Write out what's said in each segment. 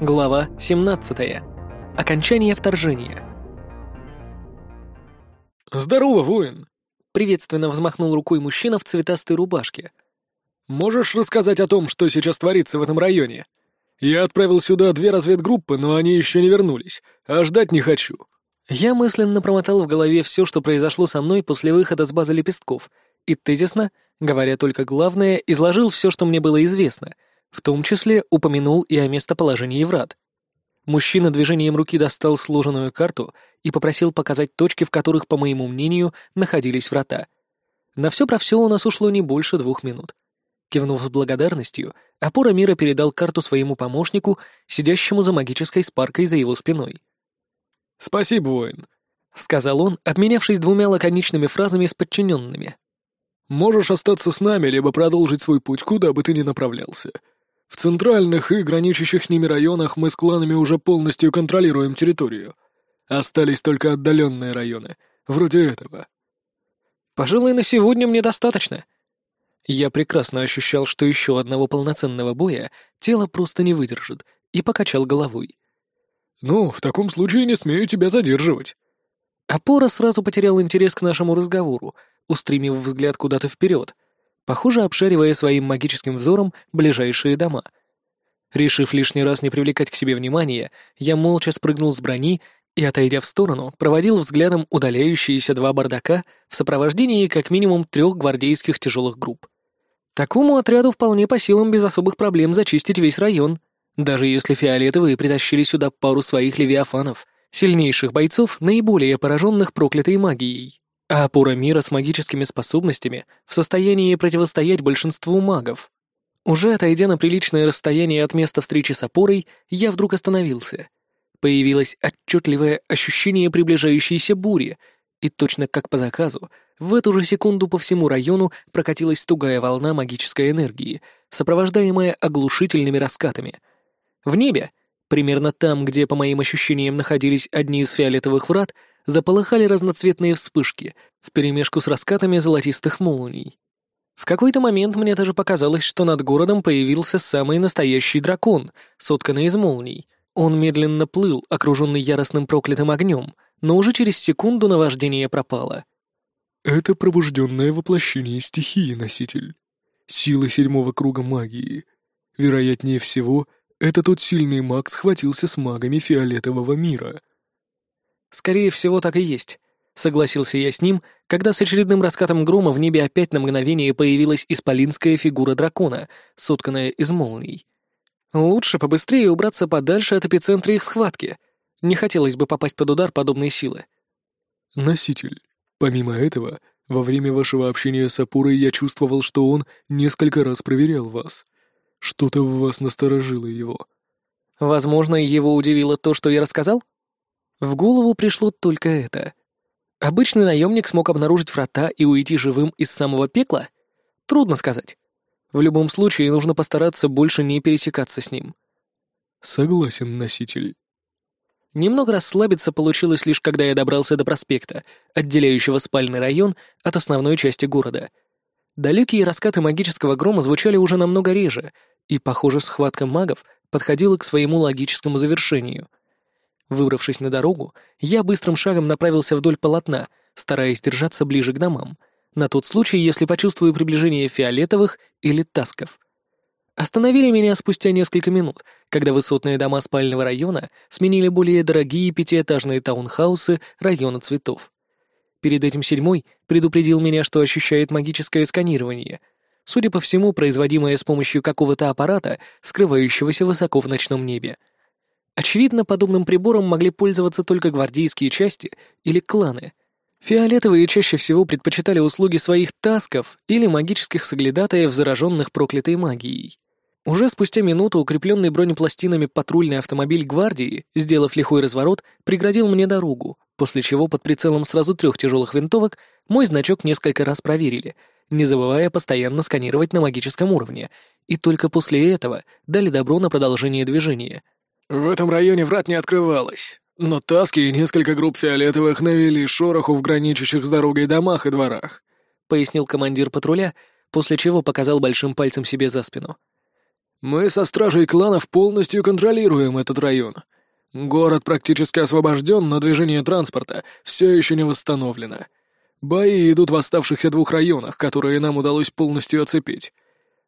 Глава 17. Окончание вторжения. «Здорово, воин!» — приветственно взмахнул рукой мужчина в цветастой рубашке. «Можешь рассказать о том, что сейчас творится в этом районе? Я отправил сюда две разведгруппы, но они еще не вернулись, а ждать не хочу». Я мысленно промотал в голове все, что произошло со мной после выхода с базы лепестков, и тезисно, говоря только главное, изложил все, что мне было известно, в том числе упомянул и о местоположении врат. Мужчина движением руки достал сложенную карту и попросил показать точки, в которых, по моему мнению, находились врата. На все про все у нас ушло не больше двух минут. Кивнув с благодарностью, опора мира передал карту своему помощнику, сидящему за магической спаркой за его спиной. «Спасибо, воин», — сказал он, обменявшись двумя лаконичными фразами с подчиненными. «Можешь остаться с нами, либо продолжить свой путь, куда бы ты ни направлялся. В центральных и граничащих с ними районах мы с кланами уже полностью контролируем территорию. Остались только отдаленные районы, вроде этого». «Пожалуй, на сегодня мне достаточно». Я прекрасно ощущал, что еще одного полноценного боя тело просто не выдержит, и покачал головой. «Ну, в таком случае не смею тебя задерживать». Опора сразу потерял интерес к нашему разговору, устремив взгляд куда-то вперед, похоже, обшаривая своим магическим взором ближайшие дома. Решив лишний раз не привлекать к себе внимания, я молча спрыгнул с брони и, отойдя в сторону, проводил взглядом удаляющиеся два бардака в сопровождении как минимум трех гвардейских тяжелых групп. Такому отряду вполне по силам без особых проблем зачистить весь район — даже если фиолетовые притащили сюда пару своих левиафанов, сильнейших бойцов, наиболее пораженных проклятой магией, а опора мира с магическими способностями в состоянии противостоять большинству магов. Уже отойдя на приличное расстояние от места встречи с опорой, я вдруг остановился. Появилось отчетливое ощущение приближающейся бури, и точно как по заказу, в эту же секунду по всему району прокатилась тугая волна магической энергии, сопровождаемая оглушительными раскатами — в небе, примерно там, где, по моим ощущениям, находились одни из фиолетовых врат, заполыхали разноцветные вспышки вперемешку с раскатами золотистых молний. В какой-то момент мне даже показалось, что над городом появился самый настоящий дракон, сотканный из молний. Он медленно плыл, окруженный яростным проклятым огнем, но уже через секунду наваждение пропало. «Это пробужденное воплощение стихии, носитель. Сила седьмого круга магии. Вероятнее всего, это тот сильный маг схватился с магами фиолетового мира. Скорее всего, так и есть. Согласился я с ним, когда с очередным раскатом грома в небе опять на мгновение появилась исполинская фигура дракона, сотканная из молний. Лучше побыстрее убраться подальше от эпицентра их схватки. Не хотелось бы попасть под удар подобной силы. «Носитель, помимо этого, во время вашего общения с Апурой я чувствовал, что он несколько раз проверял вас. Что-то в вас насторожило его. Возможно, его удивило то, что я рассказал? В голову пришло только это. Обычный наемник смог обнаружить врата и уйти живым из самого пекла? Трудно сказать. В любом случае, нужно постараться больше не пересекаться с ним. Согласен, носитель. Немного расслабиться получилось лишь когда я добрался до проспекта, отделяющего спальный район от основной части города. Далекие раскаты магического грома звучали уже намного реже, и, похоже, схватка магов подходила к своему логическому завершению. Выбравшись на дорогу, я быстрым шагом направился вдоль полотна, стараясь держаться ближе к домам, на тот случай, если почувствую приближение фиолетовых или тасков. Остановили меня спустя несколько минут, когда высотные дома спального района сменили более дорогие пятиэтажные таунхаусы района цветов. Перед этим седьмой предупредил меня, что ощущает магическое сканирование — судя по всему, производимое с помощью какого-то аппарата, скрывающегося высоко в ночном небе. Очевидно, подобным прибором могли пользоваться только гвардейские части или кланы. Фиолетовые чаще всего предпочитали услуги своих тасков или магических соглядатаев, зараженных проклятой магией. Уже спустя минуту укрепленный бронепластинами патрульный автомобиль гвардии, сделав лихой разворот, преградил мне дорогу, после чего под прицелом сразу трех тяжелых винтовок мой значок несколько раз проверили — не забывая постоянно сканировать на магическом уровне, и только после этого дали добро на продолжение движения. «В этом районе врат не открывалось, но таски и несколько групп фиолетовых навели шороху в граничащих с дорогой домах и дворах», — пояснил командир патруля, после чего показал большим пальцем себе за спину. Мы со стражей кланов полностью контролируем этот район. Город практически освобожден, но движение транспорта все еще не восстановлено. Бои идут в оставшихся двух районах, которые нам удалось полностью оцепить.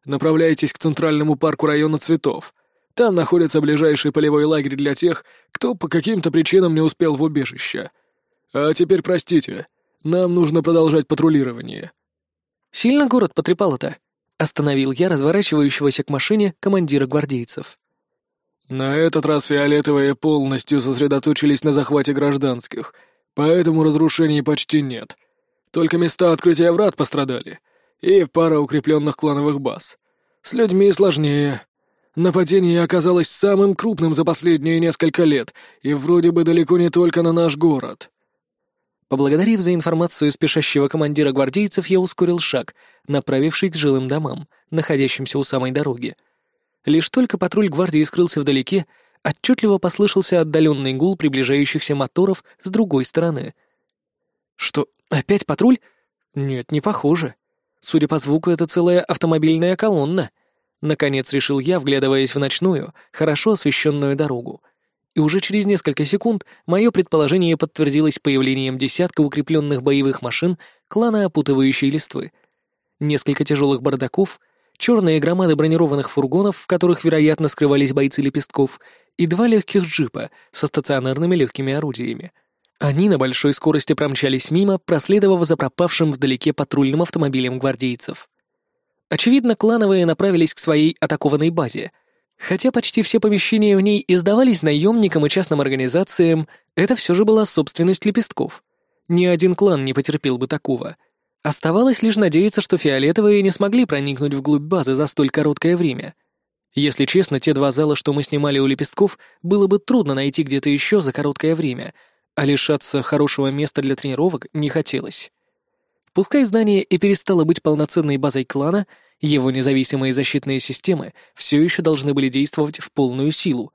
Направляйтесь к центральному парку района цветов. Там находится ближайший полевой лагерь для тех, кто по каким-то причинам не успел в убежище. А теперь простите, нам нужно продолжать патрулирование. Сильно город потрепал это? Остановил я разворачивающегося к машине командира гвардейцев. На этот раз фиолетовые полностью сосредоточились на захвате гражданских, поэтому разрушений почти нет. Только места открытия врат пострадали, и пара укрепленных клановых баз. С людьми сложнее. Нападение оказалось самым крупным за последние несколько лет, и вроде бы далеко не только на наш город. Поблагодарив за информацию спешащего командира гвардейцев, я ускорил шаг, направившись к жилым домам, находящимся у самой дороги. Лишь только патруль гвардии скрылся вдалеке, отчетливо послышался отдаленный гул приближающихся моторов с другой стороны. Что, опять патруль? Нет, не похоже. Судя по звуку, это целая автомобильная колонна. Наконец решил я, вглядываясь в ночную, хорошо освещенную дорогу — и уже через несколько секунд мое предположение подтвердилось появлением десятка укрепленных боевых машин клана опутывающей листвы. Несколько тяжелых бардаков, черные громады бронированных фургонов, в которых, вероятно, скрывались бойцы лепестков, и два легких джипа со стационарными легкими орудиями. Они на большой скорости промчались мимо, проследовав за пропавшим вдалеке патрульным автомобилем гвардейцев. Очевидно, клановые направились к своей атакованной базе — Хотя почти все помещения в ней издавались наемникам и частным организациям, это все же была собственность лепестков. Ни один клан не потерпел бы такого. Оставалось лишь надеяться, что фиолетовые не смогли проникнуть вглубь базы за столь короткое время. Если честно, те два зала, что мы снимали у лепестков, было бы трудно найти где-то еще за короткое время, а лишаться хорошего места для тренировок не хотелось. Пускай здание и перестало быть полноценной базой клана — его независимые защитные системы все еще должны были действовать в полную силу,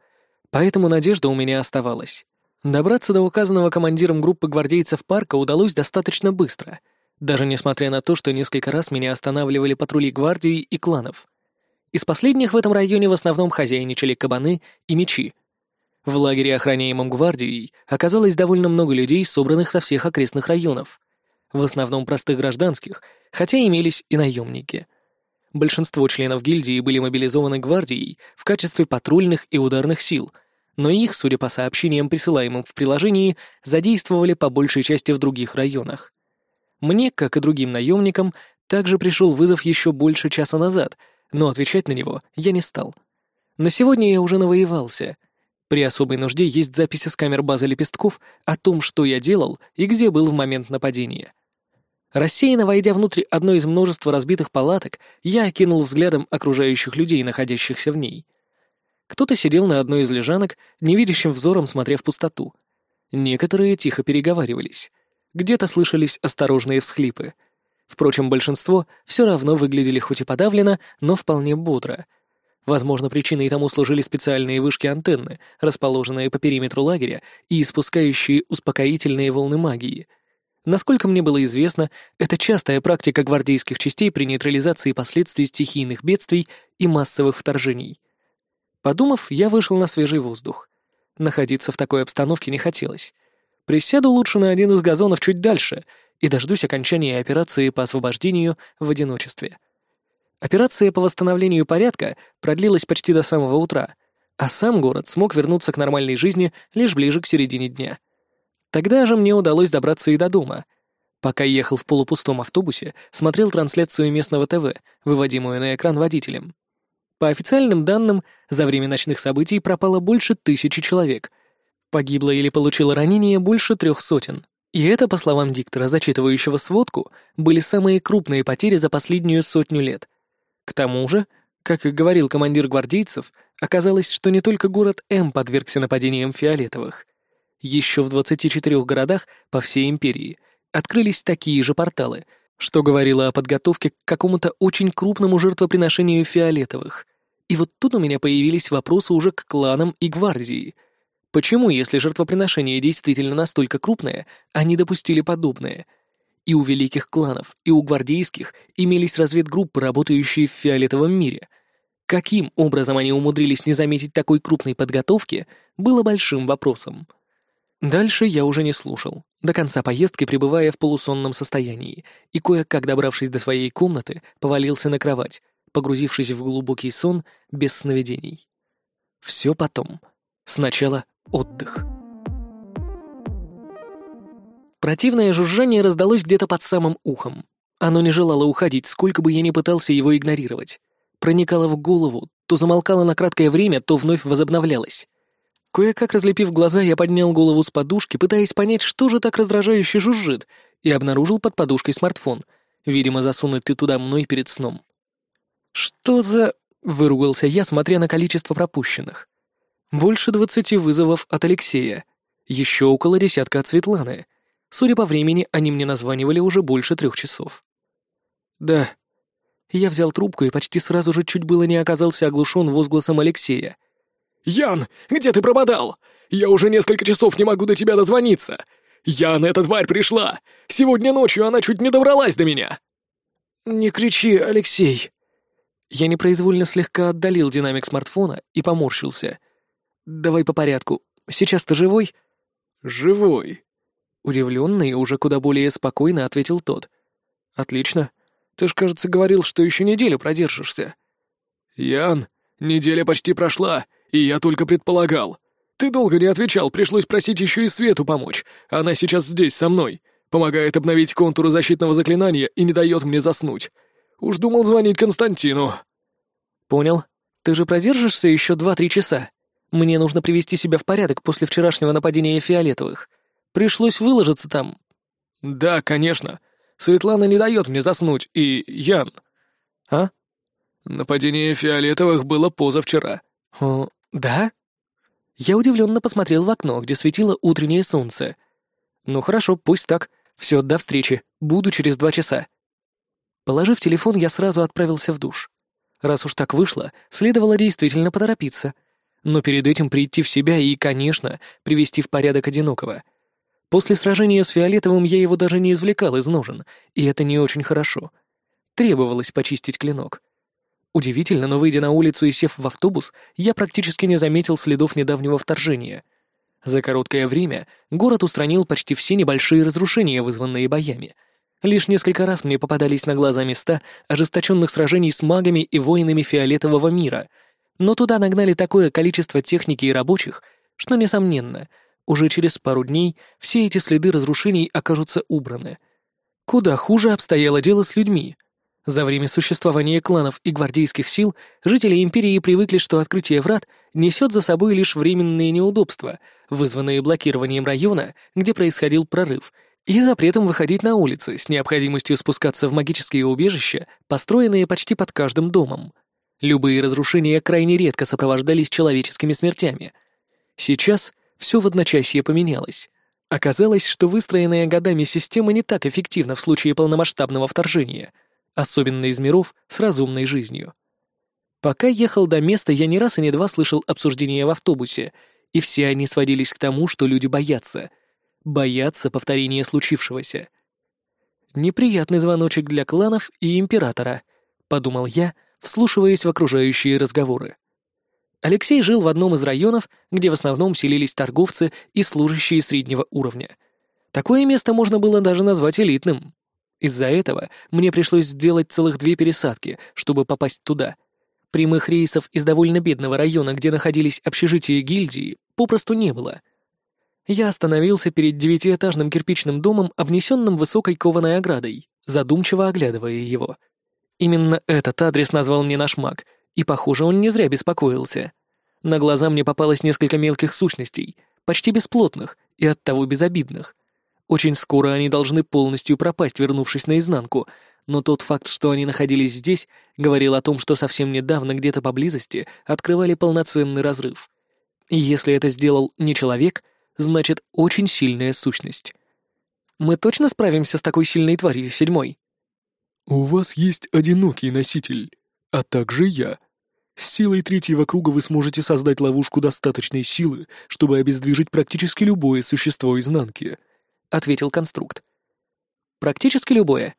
поэтому надежда у меня оставалась. Добраться до указанного командиром группы гвардейцев парка удалось достаточно быстро, даже несмотря на то, что несколько раз меня останавливали патрули гвардии и кланов. Из последних в этом районе в основном хозяйничали кабаны и мечи. В лагере, охраняемом гвардией, оказалось довольно много людей, собранных со всех окрестных районов. В основном простых гражданских, хотя имелись и наемники. Большинство членов гильдии были мобилизованы гвардией в качестве патрульных и ударных сил, но их, судя по сообщениям, присылаемым в приложении, задействовали по большей части в других районах. Мне, как и другим наемникам, также пришел вызов еще больше часа назад, но отвечать на него я не стал. На сегодня я уже навоевался. При особой нужде есть записи с камер базы лепестков о том, что я делал и где был в момент нападения. Рассеянно войдя внутрь одной из множества разбитых палаток, я окинул взглядом окружающих людей, находящихся в ней. Кто-то сидел на одной из лежанок, невидящим взором смотря в пустоту. Некоторые тихо переговаривались. Где-то слышались осторожные всхлипы. Впрочем, большинство все равно выглядели хоть и подавленно, но вполне бодро. Возможно, причиной тому служили специальные вышки антенны, расположенные по периметру лагеря и испускающие успокоительные волны магии — Насколько мне было известно, это частая практика гвардейских частей при нейтрализации последствий стихийных бедствий и массовых вторжений. Подумав, я вышел на свежий воздух. Находиться в такой обстановке не хотелось. Присяду лучше на один из газонов чуть дальше и дождусь окончания операции по освобождению в одиночестве. Операция по восстановлению порядка продлилась почти до самого утра, а сам город смог вернуться к нормальной жизни лишь ближе к середине дня — Тогда же мне удалось добраться и до дома. Пока ехал в полупустом автобусе, смотрел трансляцию местного ТВ, выводимую на экран водителем. По официальным данным, за время ночных событий пропало больше тысячи человек. Погибло или получило ранение больше трех сотен. И это, по словам диктора, зачитывающего сводку, были самые крупные потери за последнюю сотню лет. К тому же, как и говорил командир гвардейцев, оказалось, что не только город М подвергся нападениям фиолетовых. Еще в 24 городах по всей империи открылись такие же порталы, что говорило о подготовке к какому-то очень крупному жертвоприношению фиолетовых. И вот тут у меня появились вопросы уже к кланам и гвардии. Почему, если жертвоприношение действительно настолько крупное, они допустили подобное? И у великих кланов, и у гвардейских имелись разведгруппы, работающие в фиолетовом мире. Каким образом они умудрились не заметить такой крупной подготовки, было большим вопросом. Дальше я уже не слушал, до конца поездки пребывая в полусонном состоянии, и кое-как добравшись до своей комнаты, повалился на кровать, погрузившись в глубокий сон без сновидений. Все потом. Сначала отдых. Противное жужжание раздалось где-то под самым ухом. Оно не желало уходить, сколько бы я ни пытался его игнорировать. Проникало в голову, то замолкало на краткое время, то вновь возобновлялось. Кое-как разлепив глаза, я поднял голову с подушки, пытаясь понять, что же так раздражающе жужжит, и обнаружил под подушкой смартфон, видимо, засунутый туда мной перед сном. «Что за...» — выругался я, смотря на количество пропущенных. «Больше двадцати вызовов от Алексея. Еще около десятка от Светланы. Судя по времени, они мне названивали уже больше трех часов». «Да». Я взял трубку и почти сразу же чуть было не оказался оглушен возгласом Алексея — «Ян, где ты пропадал? Я уже несколько часов не могу до тебя дозвониться. Ян, эта тварь пришла! Сегодня ночью она чуть не добралась до меня!» «Не кричи, Алексей!» Я непроизвольно слегка отдалил динамик смартфона и поморщился. «Давай по порядку. Сейчас ты живой?» «Живой», — удивленно и уже куда более спокойно ответил тот. «Отлично. Ты ж, кажется, говорил, что еще неделю продержишься». «Ян, неделя почти прошла, и я только предполагал. Ты долго не отвечал, пришлось просить еще и Свету помочь. Она сейчас здесь, со мной. Помогает обновить контуры защитного заклинания и не дает мне заснуть. Уж думал звонить Константину». «Понял. Ты же продержишься еще два-три часа. Мне нужно привести себя в порядок после вчерашнего нападения фиолетовых. Пришлось выложиться там». «Да, конечно. Светлана не дает мне заснуть, и Ян...» «А?» «Нападение фиолетовых было позавчера». «О, «Да?» Я удивленно посмотрел в окно, где светило утреннее солнце. «Ну хорошо, пусть так. Все, до встречи. Буду через два часа». Положив телефон, я сразу отправился в душ. Раз уж так вышло, следовало действительно поторопиться. Но перед этим прийти в себя и, конечно, привести в порядок одинокого. После сражения с Фиолетовым я его даже не извлекал из ножен, и это не очень хорошо. Требовалось почистить клинок. Удивительно, но выйдя на улицу и сев в автобус, я практически не заметил следов недавнего вторжения. За короткое время город устранил почти все небольшие разрушения, вызванные боями. Лишь несколько раз мне попадались на глаза места ожесточенных сражений с магами и воинами фиолетового мира, но туда нагнали такое количество техники и рабочих, что, несомненно, уже через пару дней все эти следы разрушений окажутся убраны. Куда хуже обстояло дело с людьми — за время существования кланов и гвардейских сил жители Империи привыкли, что открытие врат несет за собой лишь временные неудобства, вызванные блокированием района, где происходил прорыв, и запретом выходить на улицы с необходимостью спускаться в магические убежища, построенные почти под каждым домом. Любые разрушения крайне редко сопровождались человеческими смертями. Сейчас все в одночасье поменялось. Оказалось, что выстроенная годами система не так эффективна в случае полномасштабного вторжения — особенно из миров с разумной жизнью. Пока ехал до места, я не раз и не два слышал обсуждения в автобусе, и все они сводились к тому, что люди боятся. Боятся повторения случившегося. «Неприятный звоночек для кланов и императора», — подумал я, вслушиваясь в окружающие разговоры. Алексей жил в одном из районов, где в основном селились торговцы и служащие среднего уровня. Такое место можно было даже назвать элитным. Из-за этого мне пришлось сделать целых две пересадки, чтобы попасть туда. Прямых рейсов из довольно бедного района, где находились общежития гильдии, попросту не было. Я остановился перед девятиэтажным кирпичным домом, обнесенным высокой кованой оградой, задумчиво оглядывая его. Именно этот адрес назвал мне наш маг, и, похоже, он не зря беспокоился. На глаза мне попалось несколько мелких сущностей, почти бесплотных и оттого безобидных. Очень скоро они должны полностью пропасть, вернувшись наизнанку, но тот факт, что они находились здесь, говорил о том, что совсем недавно где-то поблизости открывали полноценный разрыв. И если это сделал не человек, значит, очень сильная сущность. Мы точно справимся с такой сильной тварью, седьмой? У вас есть одинокий носитель, а также я. С силой третьего круга вы сможете создать ловушку достаточной силы, чтобы обездвижить практически любое существо изнанки — ответил конструкт. Практически любое.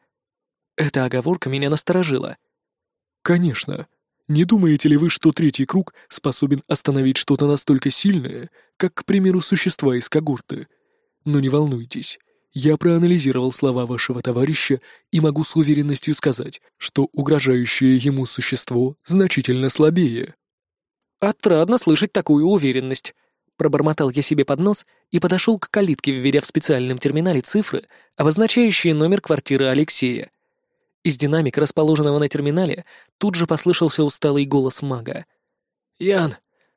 Эта оговорка меня насторожила. Конечно. Не думаете ли вы, что третий круг способен остановить что-то настолько сильное, как, к примеру, существа из когорты? Но не волнуйтесь, я проанализировал слова вашего товарища и могу с уверенностью сказать, что угрожающее ему существо значительно слабее. Отрадно слышать такую уверенность. Пробормотал я себе под нос и подошел к калитке, введя в специальном терминале цифры, обозначающие номер квартиры Алексея. Из динамика, расположенного на терминале, тут же послышался усталый голос мага. «Ян,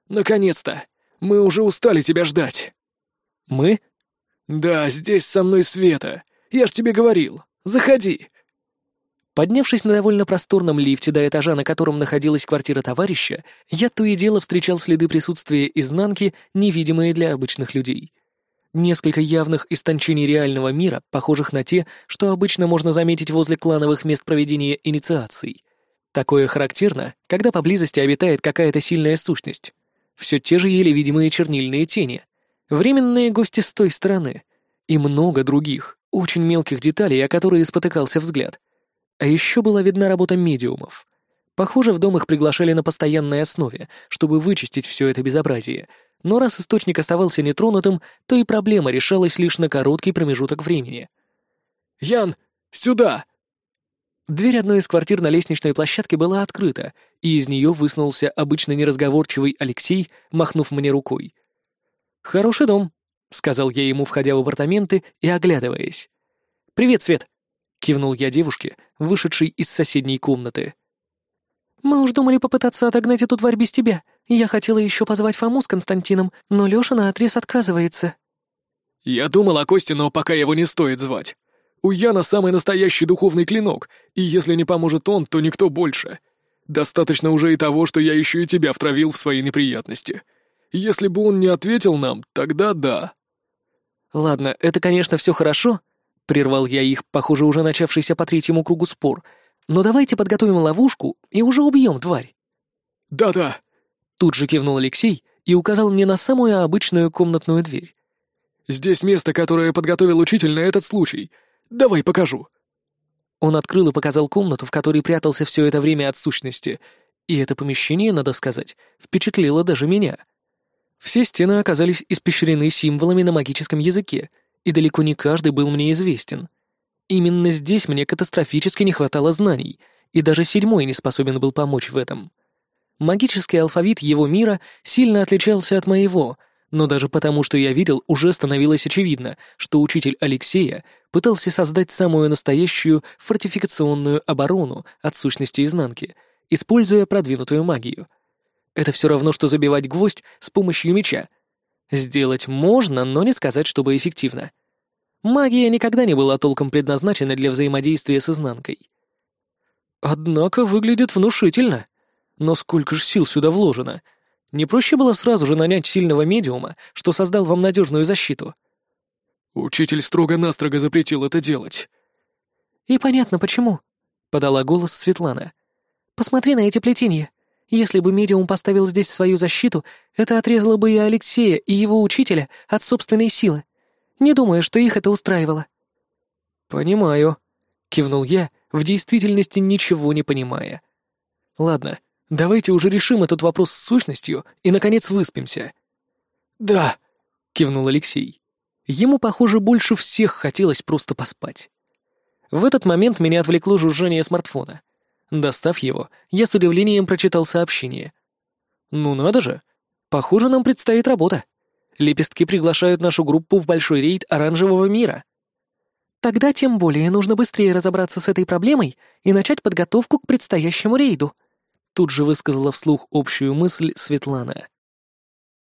наконец-то! Мы уже устали тебя ждать!» «Мы?» «Да, здесь со мной Света. Я ж тебе говорил. Заходи!» Поднявшись на довольно просторном лифте до этажа, на котором находилась квартира товарища, я то и дело встречал следы присутствия изнанки, невидимые для обычных людей. Несколько явных истончений реального мира, похожих на те, что обычно можно заметить возле клановых мест проведения инициаций. Такое характерно, когда поблизости обитает какая-то сильная сущность. Все те же еле видимые чернильные тени. Временные гости с той стороны. И много других, очень мелких деталей, о которые спотыкался взгляд. А еще была видна работа медиумов. Похоже, в дом их приглашали на постоянной основе, чтобы вычистить все это безобразие. Но раз источник оставался нетронутым, то и проблема решалась лишь на короткий промежуток времени. «Ян, сюда!» Дверь одной из квартир на лестничной площадке была открыта, и из нее высунулся обычно неразговорчивый Алексей, махнув мне рукой. «Хороший дом», — сказал я ему, входя в апартаменты и оглядываясь. «Привет, Свет!» — кивнул я девушке, вышедшей из соседней комнаты. «Мы уж думали попытаться отогнать эту тварь без тебя. Я хотела еще позвать Фому с Константином, но Леша наотрез отказывается». «Я думал о Косте, но пока его не стоит звать. У Яна самый настоящий духовный клинок, и если не поможет он, то никто больше. Достаточно уже и того, что я еще и тебя втравил в свои неприятности. Если бы он не ответил нам, тогда да». «Ладно, это, конечно, все хорошо», Прервал я их, похоже, уже начавшийся по третьему кругу спор. «Но давайте подготовим ловушку и уже убьем тварь». «Да-да», — тут же кивнул Алексей и указал мне на самую обычную комнатную дверь. «Здесь место, которое подготовил учитель на этот случай. Давай покажу». Он открыл и показал комнату, в которой прятался все это время от сущности, и это помещение, надо сказать, впечатлило даже меня. Все стены оказались испещрены символами на магическом языке — и далеко не каждый был мне известен. Именно здесь мне катастрофически не хватало знаний, и даже седьмой не способен был помочь в этом. Магический алфавит его мира сильно отличался от моего, но даже потому, что я видел, уже становилось очевидно, что учитель Алексея пытался создать самую настоящую фортификационную оборону от сущности изнанки, используя продвинутую магию. Это все равно, что забивать гвоздь с помощью меча, Сделать можно, но не сказать, чтобы эффективно. Магия никогда не была толком предназначена для взаимодействия с изнанкой. Однако выглядит внушительно. Но сколько же сил сюда вложено? Не проще было сразу же нанять сильного медиума, что создал вам надежную защиту? Учитель строго-настрого запретил это делать. И понятно почему, — подала голос Светлана. Посмотри на эти плетения. Если бы медиум поставил здесь свою защиту, это отрезало бы и Алексея, и его учителя от собственной силы. Не думаю, что их это устраивало». «Понимаю», — кивнул я, в действительности ничего не понимая. «Ладно, давайте уже решим этот вопрос с сущностью и, наконец, выспимся». «Да», — кивнул Алексей. Ему, похоже, больше всех хотелось просто поспать. В этот момент меня отвлекло жужжание смартфона. Достав его, я с удивлением прочитал сообщение. «Ну надо же! Похоже, нам предстоит работа. Лепестки приглашают нашу группу в большой рейд оранжевого мира». «Тогда тем более нужно быстрее разобраться с этой проблемой и начать подготовку к предстоящему рейду», тут же высказала вслух общую мысль Светлана.